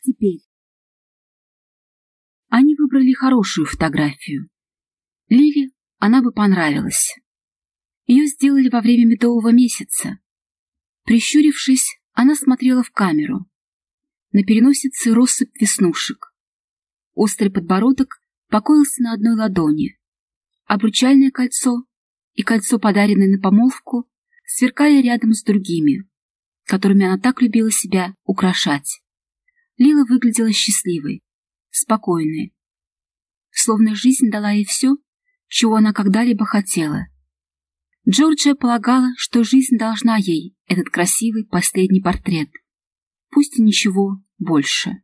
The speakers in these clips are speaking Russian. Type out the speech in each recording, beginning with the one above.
Теперь. Они выбрали хорошую фотографию. Ливе она бы понравилась. Ее сделали во время медового месяца. Прищурившись, она смотрела в камеру. На переносице россыпь веснушек. Острый подбородок покоился на одной ладони. Обручальное кольцо и кольцо, подаренное на помолвку, сверкали рядом с другими, которыми она так любила себя украшать. Лила выглядела счастливой, спокойной. Словно жизнь дала ей все, чего она когда-либо хотела. Джорджия полагала, что жизнь должна ей этот красивый последний портрет. Пусть ничего больше.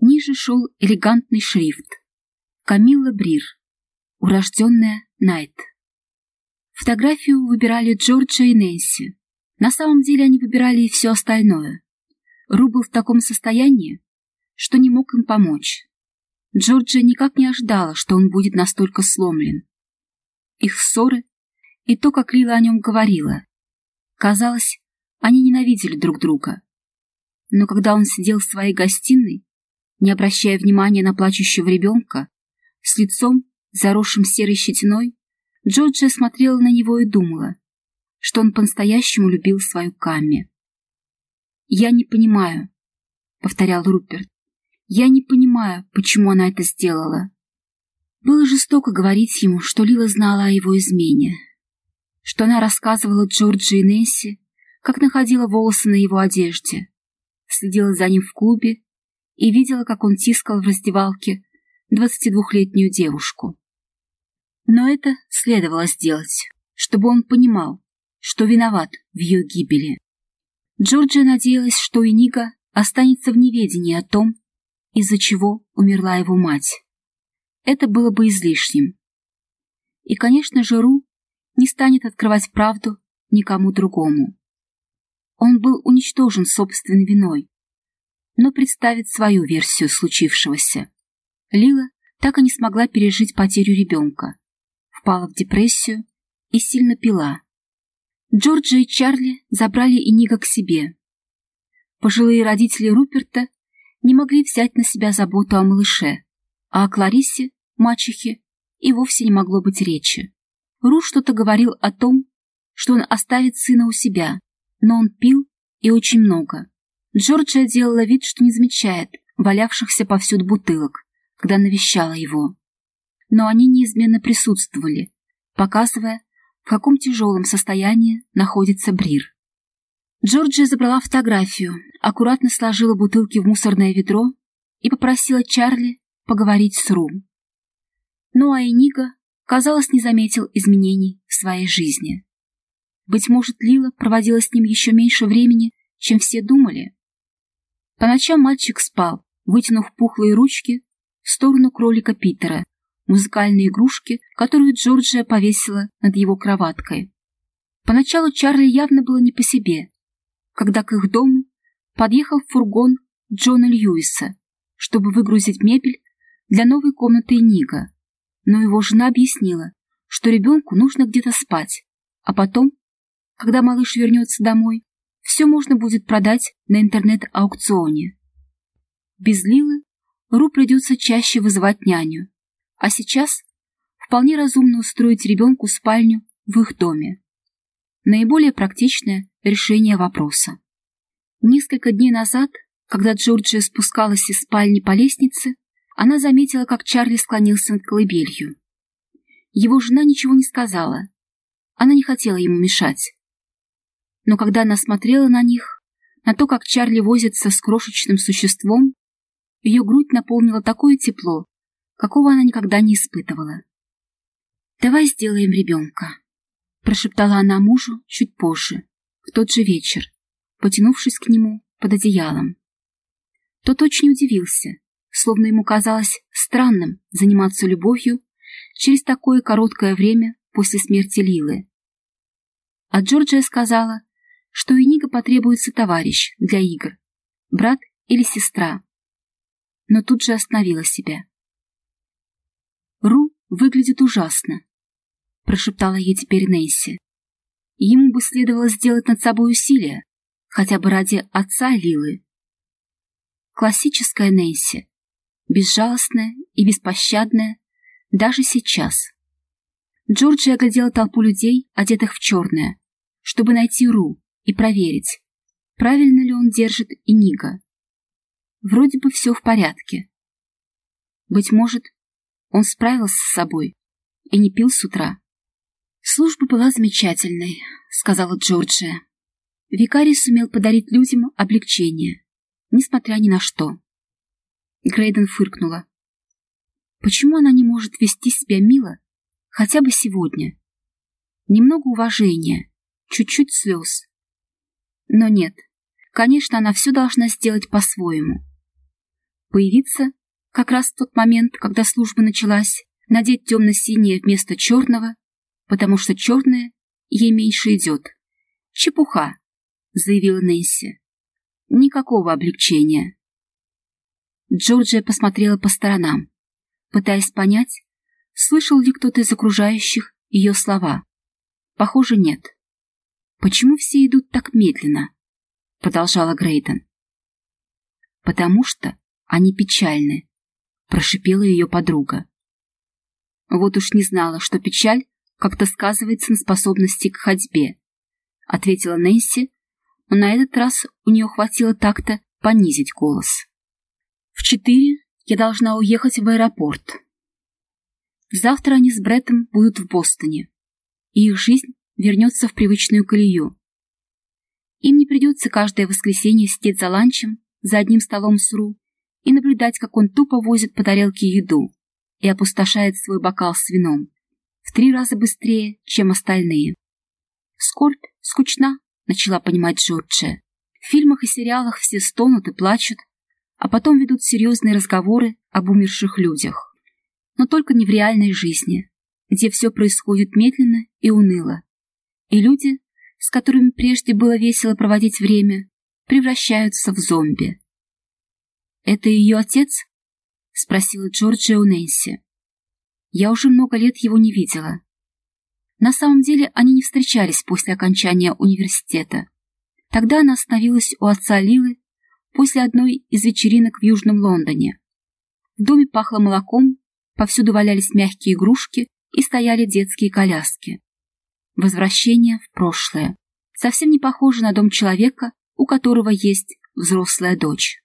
Ниже шел элегантный шрифт. Камилла Брир. Урожденная Найт. Фотографию выбирали Джорджия и Нэнси. На самом деле они выбирали и все остальное. Ру был в таком состоянии, что не мог им помочь. Джорджия никак не ожидала, что он будет настолько сломлен. Их ссоры и то, как Лила о нем говорила. Казалось, они ненавидели друг друга. Но когда он сидел в своей гостиной, не обращая внимания на плачущего ребенка, с лицом, заросшим серой щетиной, Джорджия смотрела на него и думала, что он по-настоящему любил свою Камми. «Я не понимаю», — повторял Руперт. «Я не понимаю, почему она это сделала». Было жестоко говорить ему, что Лила знала о его измене, что она рассказывала Джорджи и Несси, как находила волосы на его одежде, следила за ним в клубе и видела, как он тискал в раздевалке двадцатидвухлетнюю девушку. Но это следовало сделать, чтобы он понимал, что виноват в ее гибели. Джорджия надеялась, что Энига останется в неведении о том, из-за чего умерла его мать. Это было бы излишним. И, конечно же, Ру не станет открывать правду никому другому. Он был уничтожен собственной виной, но представит свою версию случившегося. Лила так и не смогла пережить потерю ребенка, впала в депрессию и сильно пила. Джорджа и Чарли забрали Инига к себе. Пожилые родители Руперта не могли взять на себя заботу о малыше, а о Кларисе, мачехе, и вовсе не могло быть речи. Ру что-то говорил о том, что он оставит сына у себя, но он пил и очень много. Джорджия делала вид, что не замечает валявшихся повсюду бутылок, когда навещала его. Но они неизменно присутствовали, показывая, в каком тяжелом состоянии находится Брир. Джорджия забрала фотографию, аккуратно сложила бутылки в мусорное ведро и попросила Чарли поговорить с Ру. Ну а Энига, казалось, не заметил изменений в своей жизни. Быть может, Лила проводила с ним еще меньше времени, чем все думали. По ночам мальчик спал, вытянув пухлые ручки в сторону кролика Питера, музыкальной игрушки, которую Джорджия повесила над его кроваткой. Поначалу Чарли явно было не по себе, когда к их дому подъехал фургон Джона Льюиса, чтобы выгрузить мебель для новой комнаты Нига. Но его жена объяснила, что ребенку нужно где-то спать, а потом, когда малыш вернется домой, все можно будет продать на интернет-аукционе. Без Лилы Ру придется чаще вызывать няню, а сейчас вполне разумно устроить ребенку спальню в их доме. Наиболее практичное решение вопроса. Несколько дней назад, когда Джорджия спускалась из спальни по лестнице, она заметила, как Чарли склонился над колыбелью. Его жена ничего не сказала. Она не хотела ему мешать. Но когда она смотрела на них, на то, как Чарли возится с крошечным существом, ее грудь наполнила такое тепло, какого она никогда не испытывала. «Давай сделаем ребенка», — прошептала она мужу чуть позже, в тот же вечер, потянувшись к нему под одеялом. Тот очень удивился, словно ему казалось странным заниматься любовью через такое короткое время после смерти Лилы. А Джорджия сказала, что у Нига потребуется товарищ для игр, брат или сестра. Но тут же остановила себя. «Ру выглядит ужасно», — прошептала ей теперь Несси. «Ему бы следовало сделать над собой усилие, хотя бы ради отца Лилы». классическая Нэнси, безжалостная и беспощадная даже сейчас. Джорджия оглядела толпу людей, одетых в черное, чтобы найти Ру и проверить, правильно ли он держит Инига. Вроде бы все в порядке. Быть может, он справился с собой и не пил с утра. «Служба была замечательной», — сказала Джорджия. Викарий сумел подарить людям облегчение, несмотря ни на что. Грейден фыркнула. Почему она не может вести себя мило хотя бы сегодня? Немного уважения, чуть-чуть слез. Но нет, конечно, она все должна сделать по-своему. Появиться как раз в тот момент, когда служба началась, надеть темно-синее вместо черного, потому что черное ей меньше идет. Чепуха, заявила Нэнси. Никакого облегчения. Джорджия посмотрела по сторонам, пытаясь понять, слышал ли кто-то из окружающих ее слова. Похоже, нет. «Почему все идут так медленно?» — продолжала Грейден. «Потому что они печальны», — прошипела ее подруга. «Вот уж не знала, что печаль как-то сказывается на способности к ходьбе», — ответила Нэнси, но на этот раз у нее хватило так-то понизить голос. «В четыре я должна уехать в аэропорт. Завтра они с Бреттом будут в Бостоне, и их жизнь вернется в привычную колею. Им не придется каждое воскресенье сидеть за ланчем за одним столом с Ру и наблюдать, как он тупо возит по тарелке еду и опустошает свой бокал с вином в три раза быстрее, чем остальные. Скорбь скучна, начала понимать Джорджия. В фильмах и сериалах все стонут и плачут, а потом ведут серьезные разговоры об умерших людях. Но только не в реальной жизни, где все происходит медленно и уныло. И люди, с которыми прежде было весело проводить время, превращаются в зомби. «Это ее отец?» — спросила Джорджия у Нэнси. «Я уже много лет его не видела. На самом деле они не встречались после окончания университета. Тогда она остановилась у отца Лилы после одной из вечеринок в Южном Лондоне. В доме пахло молоком, повсюду валялись мягкие игрушки и стояли детские коляски. Возвращение в прошлое. Совсем не похоже на дом человека, у которого есть взрослая дочь.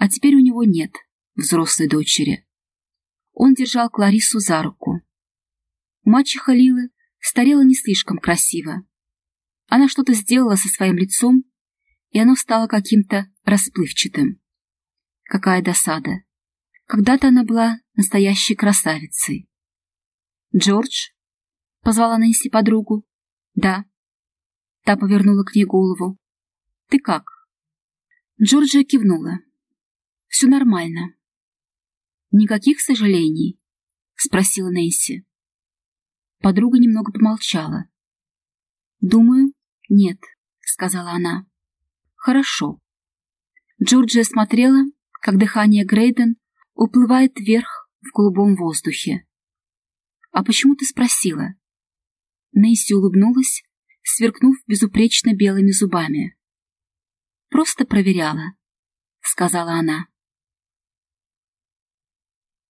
А теперь у него нет взрослой дочери. Он держал Кларису за руку. Мачеха Лилы старела не слишком красиво. Она что-то сделала со своим лицом, и оно стало каким-то расплывчатым. Какая досада. Когда-то она была настоящей красавицей. «Джордж?» — позвала Нэнси подругу. «Да». Та повернула к ней голову. «Ты как?» Джорджия кивнула. «Все нормально». «Никаких сожалений?» — спросила Нэнси. Подруга немного помолчала. «Думаю, нет», — сказала она. «Хорошо». Джорджия смотрела, как дыхание Грейден уплывает вверх в голубом воздухе. «А почему ты спросила?» Нейси улыбнулась, сверкнув безупречно белыми зубами. «Просто проверяла», — сказала она.